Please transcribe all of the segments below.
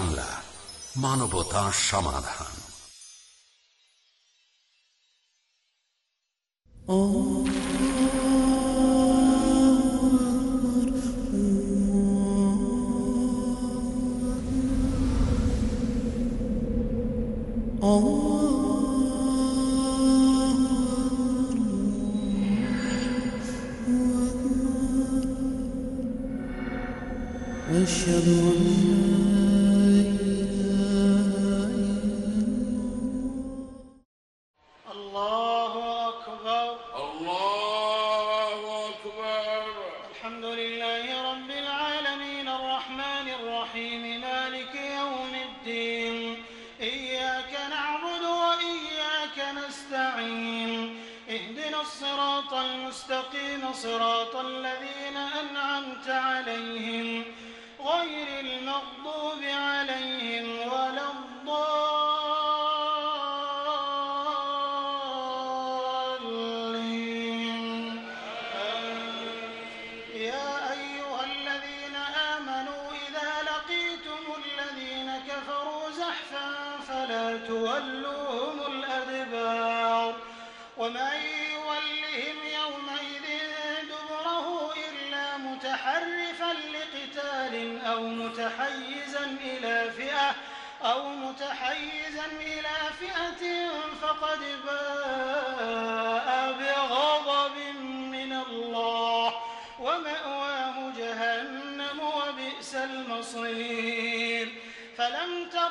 বাংলা মানবতা সমাধান। أشهد أن المغضوب عليهم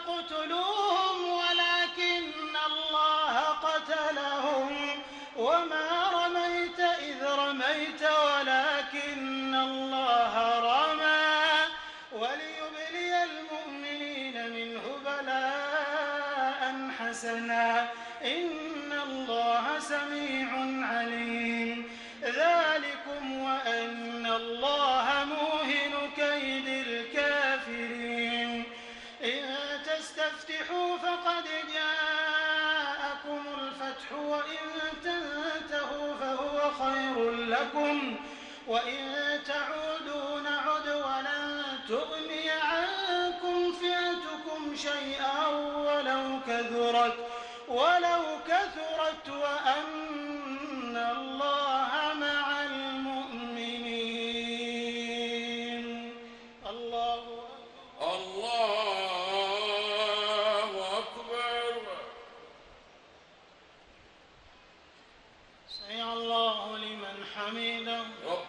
تقتلون لكم وإن تعودوا نعد ولن تغني عنكم فئتكم شيئا ولو كثرت ولو كثرت وأن الله مع المؤمنين. الله أكبر الله أكبر. سمع الله حميدا رب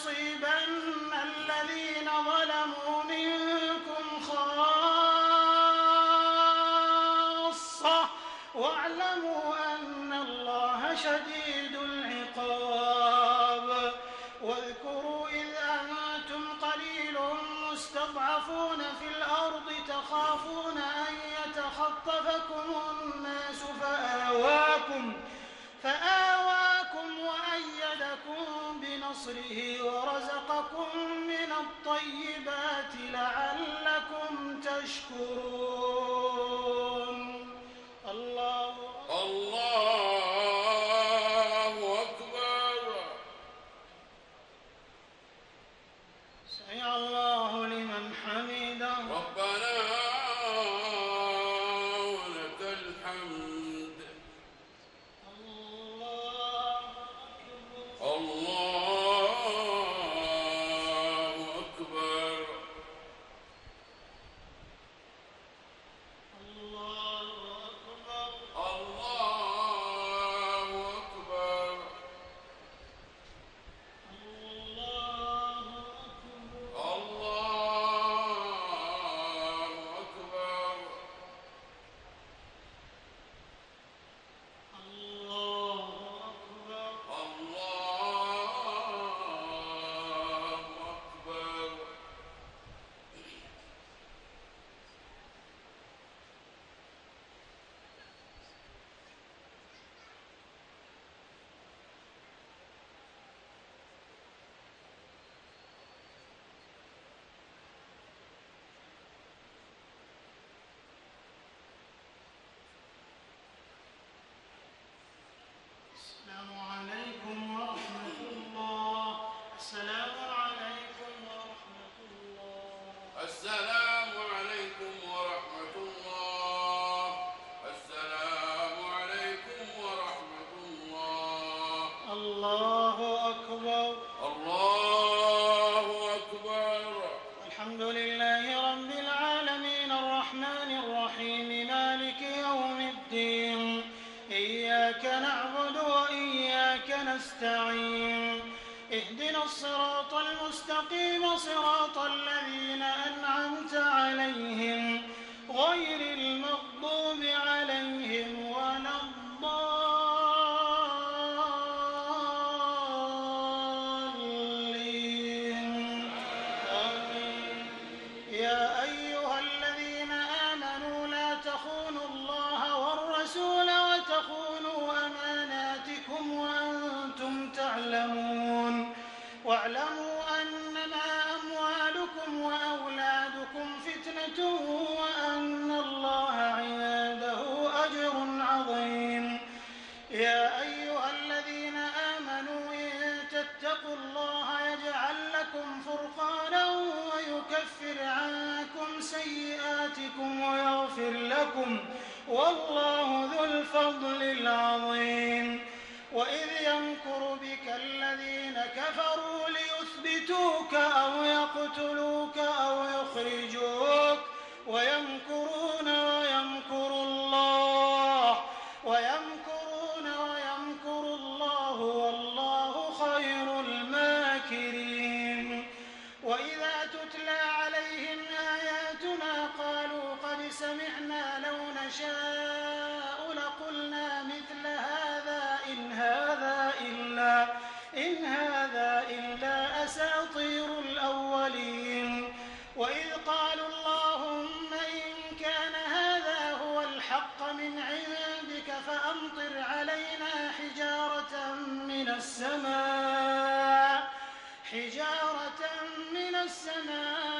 يصيبن الذين ظلموا منكم خاصة. واعلموا أن الله شديد الطيبات لعلكم تشكرون نستعين. اهدنا الصراط المستقيم صراط سيئاتكم ويغفر لكم والله ذو الفضل العظيم. وإذ يمكر بك الذين كفروا ليثبتوك أو يقتلوك أو يخرجوك ويمكر تجارة من السماء.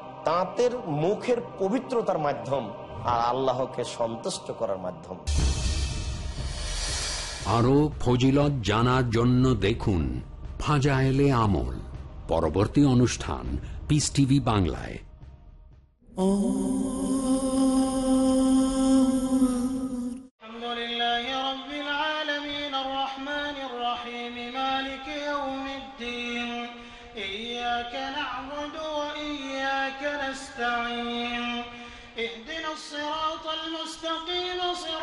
তাঁতের মুখের পবিত্রতার মাধ্যম আর আল্লাহকে সন্তুষ্ট করার মাধ্যম। আরও ফজিলত জানার জন্য দেখুন ফাজাইলে আমল, পরবর্তী অনুষ্ঠান পিস টিভি বাংলায়। المستقيم صراط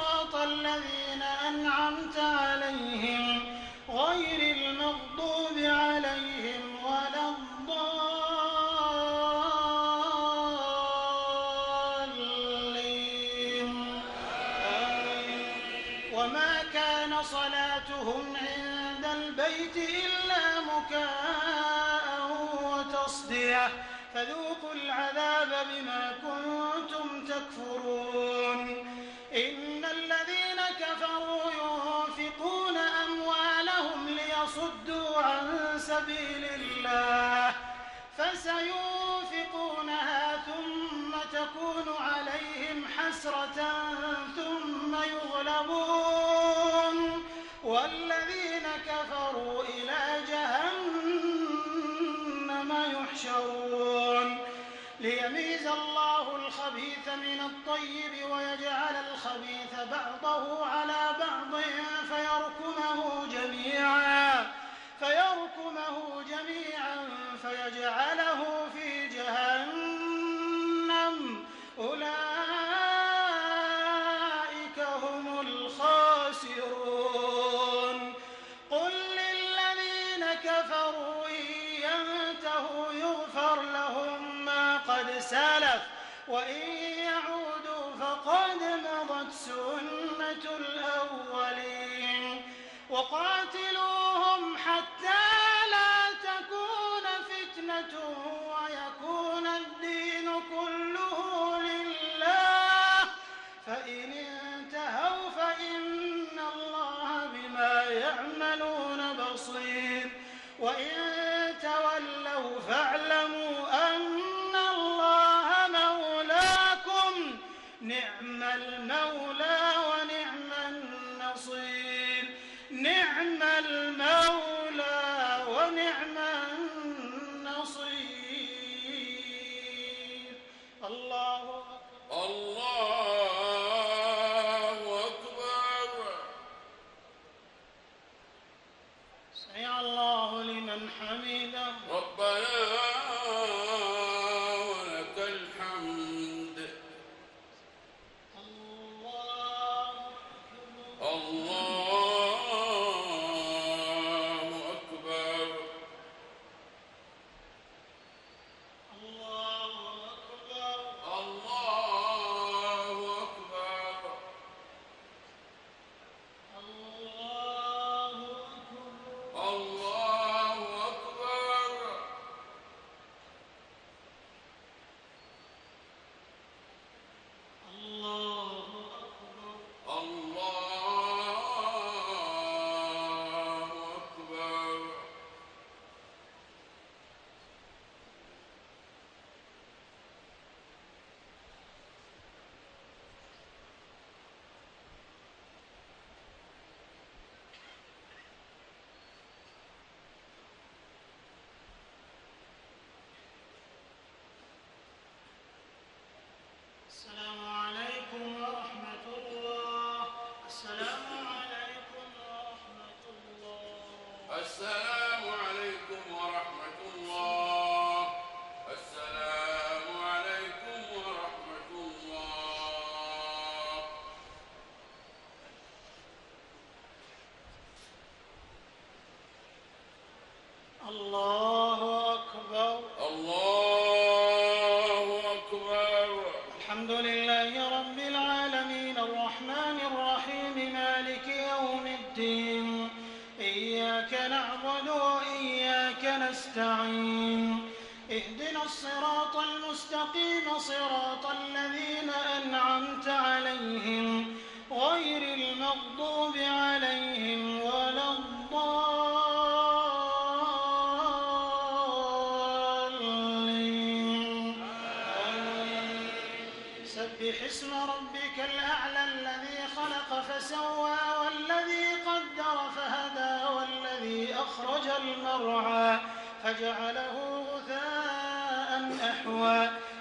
ليميز الله الخبيث من الطيب ويجعل الخبيث بعضه على تولوا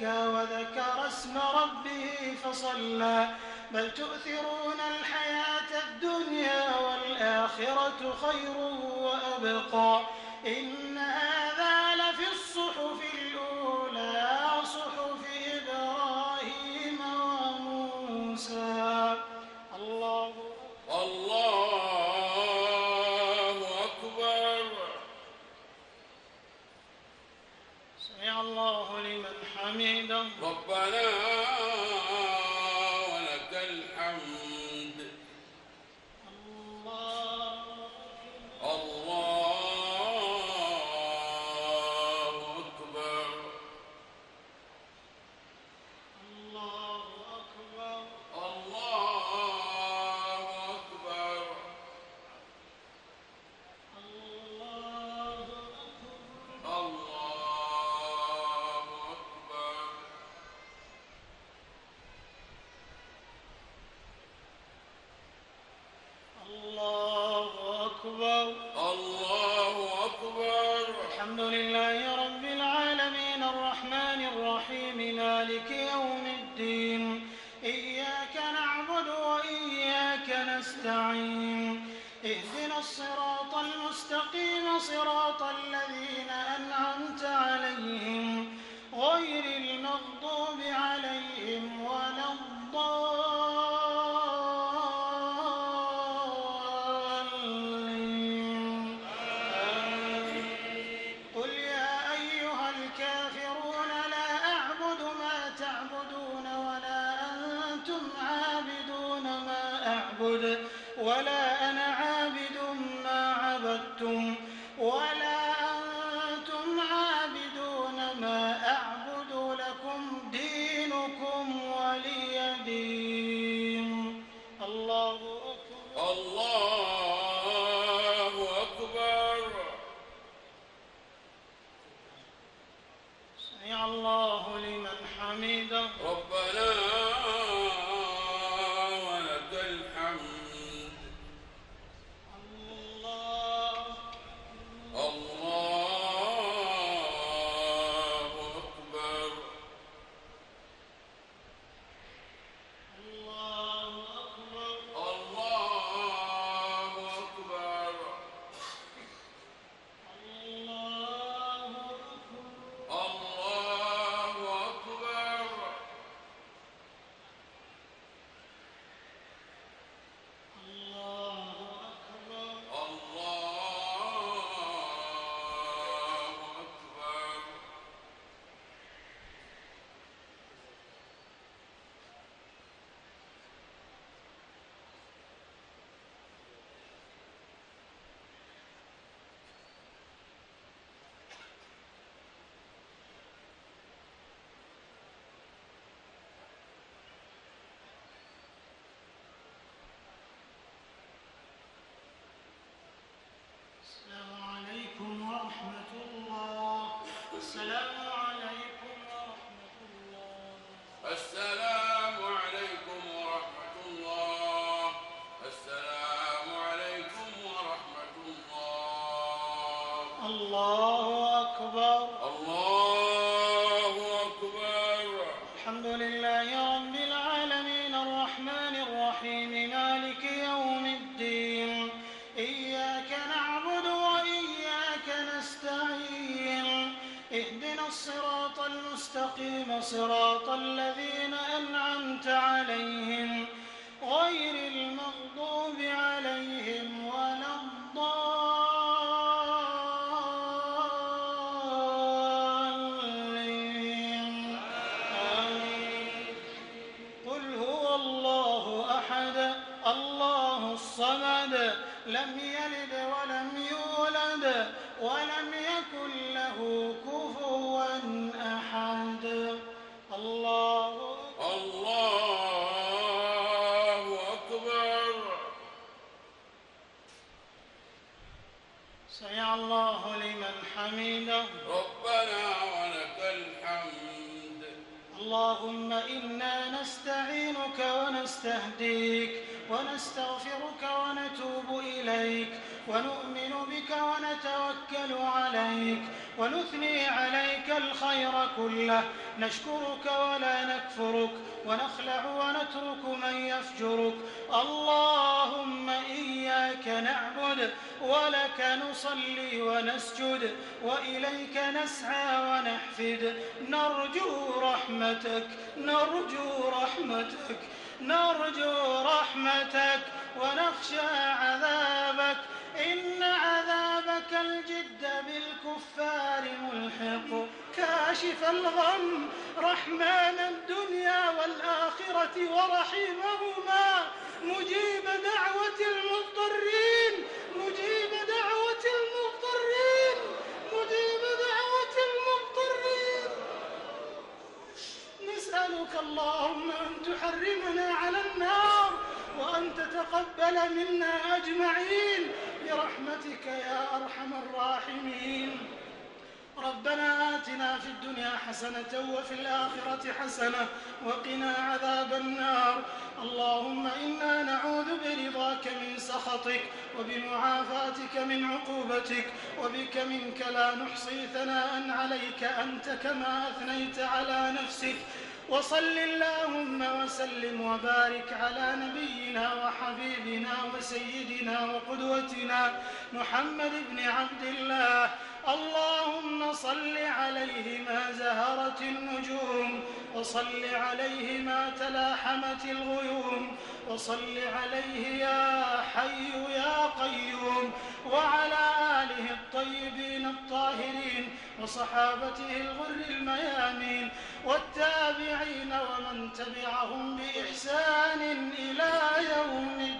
زكى وذكر اسم ربه فصلى. بل تؤثرون الحياة الدنيا والآخرة خير وأبقى. إن حميدا. ربنا الرحيم اهدنا الصراط المستقيم صراط الذين كله نشكرك ولا نكفرك ونخلع ونترك من يفجرك. اللهم إياك نعبد ولك نصلي ونسجد وإليك نسعى ونحفد. نرجو رحمتك نرجو رحمتك نرجو رحمتك ونخشى عذابك. إن عذابك الجد بالكفار ملحق. كاشف الغم رحمن الدنيا والآخرة ورحيمهما مجيب دعوة المضطرين مجيب دعوة المضطرين مجيب دعوة المضطرين. نسألك اللهم أن تحرمنا على النار وأن تتقبل منا أجمعين. برحمتك يا أرحم الراحمين. ربنا آتنا في الدنيا حسنة وفي الآخرة حسنة وقنا عذاب النار. اللهم إنا نعوذ برضاك من سخطك وبمعافاتك من عقوبتك وبك منك لا نحصي ثناء عليك أنت كما أثنيت على نفسك. وصل اللهم وسلم وبارك على نبينا وحبيبنا وسيدنا وقدوتنا محمد بن عبد الله. اللهم صل عليه ما زهرت النجوم وصل عليه ما تلاحمت الغيوم وصل عليه يا حي يا قيوم وعلى آله الطيبين الطاهرين وصحابته الغر الميامين والتابعين ومن تبعهم بإحسان إلى يوم الدين.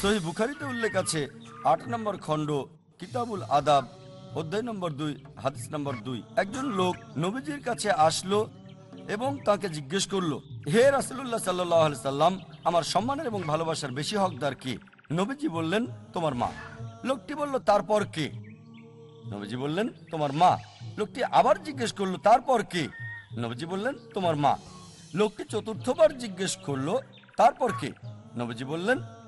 সহি বুখারিতে উল্লেখ আছে, আট নম্বর খণ্ড, কিতাবুল আদাব, অধ্যায় নম্বর দুই, হাদিস নম্বর দুই। একজন লোক নবীজির কাছে আসলো এবং তাকে জিজ্ঞেস করল, হে রাসুল্লাহ সাল্লাহ সাল্লাম, আমার সম্মানের এবং ভালোবাসার বেশি হকদার কে? নবীজি বললেন, তোমার মা। লোকটি বলল, তারপর কে? নবীজি বললেন, তোমার মা। লোকটি আবার জিজ্ঞেস করল, তারপর কে? নবীজি বললেন, তোমার মা। লোকটি চতুর্থবার জিজ্ঞেস করল, তারপর কে? নবীজি বললেন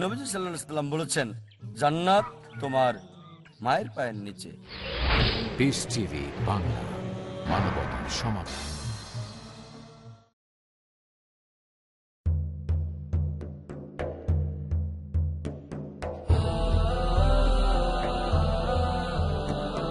নবীজি সাল্লাহ সাল্লাম বলেছেন জান্নাত তোমার মায়ের পায়ের নিচে। বাংলা মানবতার সমাধান।